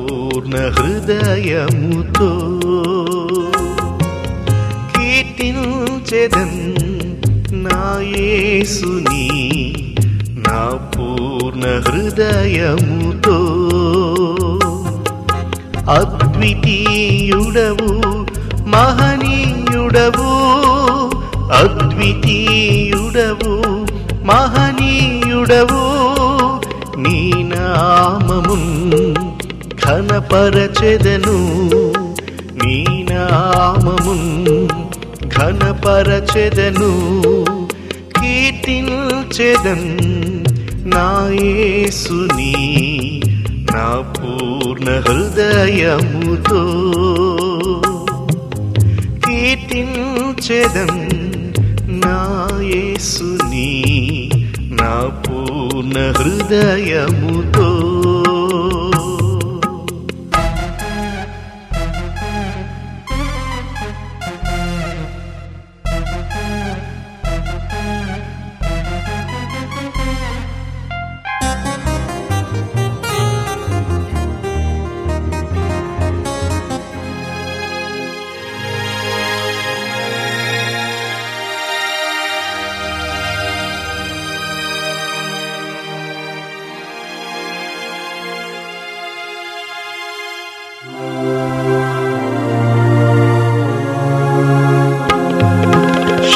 పూర్ణ హృదయముతో కీర్తించెదం నా యేసుని నా పూర్ణ హృదయముతో అద్వితీయుడవు మహనీయుడవు అద్వితీయుడవు మహనీయుడవు నీ నామమున్ ఘనపరచెదను. నీ నామమున్ ఘనపరచెదను. కీర్తించెదన్ నాయసుని నా పూర్ణ హృదయముతో. కీర్తించెదన్ నాయసుని నా పూర్ణ హృదయముతో.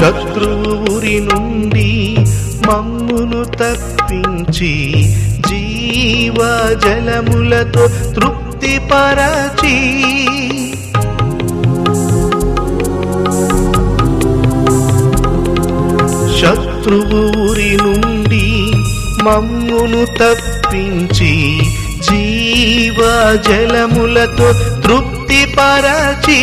శత్రువురి నుండి మమ్మును తప్పించి జీవ జలములతో తృప్తిపరచి శత్రువు ఉరి నుండి మమ్మును తప్పించి జీవ జలములతో తృప్తిపరచి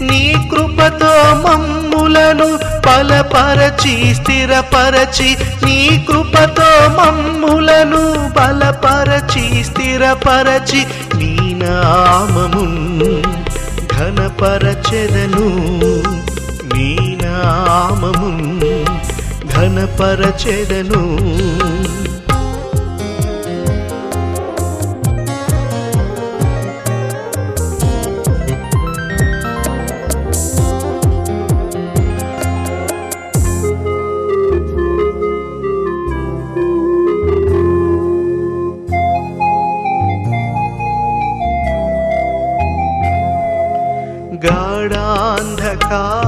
నీ కృపతో మమ్ములను బలపరచి స్థిరపరచి నీ కృపతో మమ్ములను బలపరచి స్థిరపరచి నీ నామము ఘనపరచెదను. నీ నామము ఘనపరచెదను.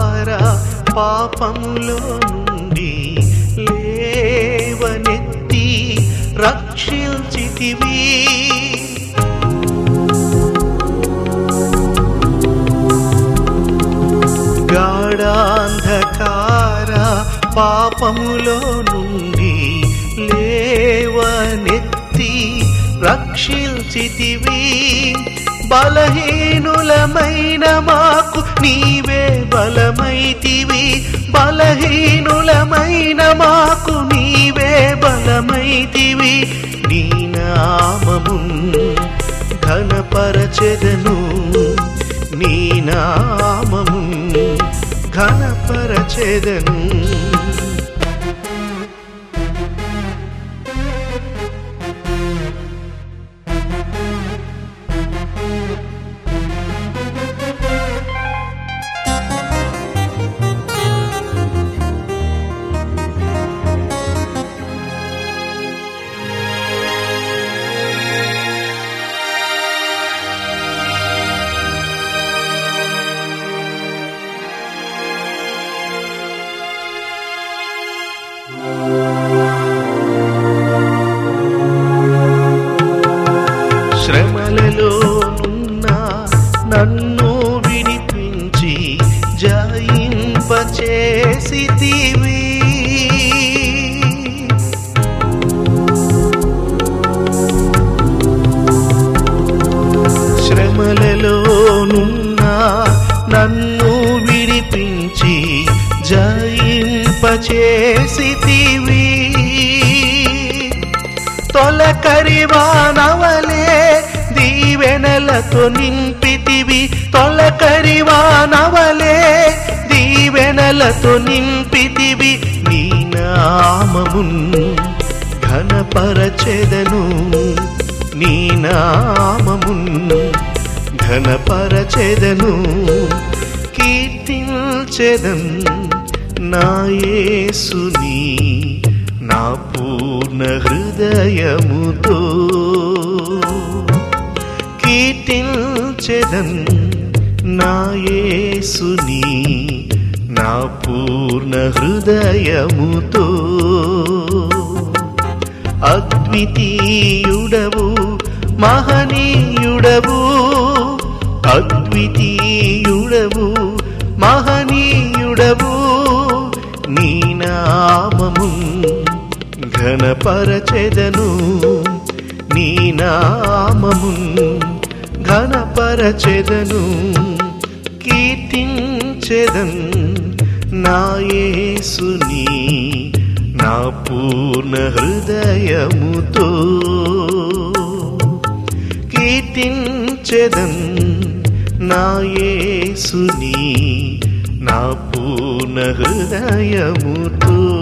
ద్వారా పాపములో నుండి లేవనెత్తి రక్షించితివి. గాఢాంధకార పాపములో నుండి లేవనెత్తి రక్షించితివి. బలహీనులమైన మాకు నీవే బలమైతివి. బలహీనులమైన మాకు నీవే బలమైతివి. నీ నామము ఘనపరచెదను. నీ నామము ఘనపరచెదను. శ్రమలలో ఉన్న నన్ను విడిపించి జయింపచేసితివి. శ్రమలలోనున్న నన్ను విడిపించి జయింపచేసి తొలకరివానవలే దీవెనలతో నింపితివి. తొలకరివానవలే దీవెనలతో నింపితివి. నీ నామమున్ ఘనపరచెదను. నీ నామమున్ ఘనపరచెదను. కీర్తించెదం నా యేసుని. నా పూర్ణ హృదయముతో కీర్తించెదన్ నాయసుని నా పూర్ణ హృదయముతో అద్వితీయుడవు మహనీయుడవు అద్వితీయుడవు మహనీయుడవు నీ నామము ఘనపరచెదను. నీ నామము ఘనపరచెదను. కీర్తించెదన్ నాయేసుని నా పూర్ణ హృదయముతో. కీర్తించెదన్ నాయేసుని నా పూర్ణ హృదయముతో.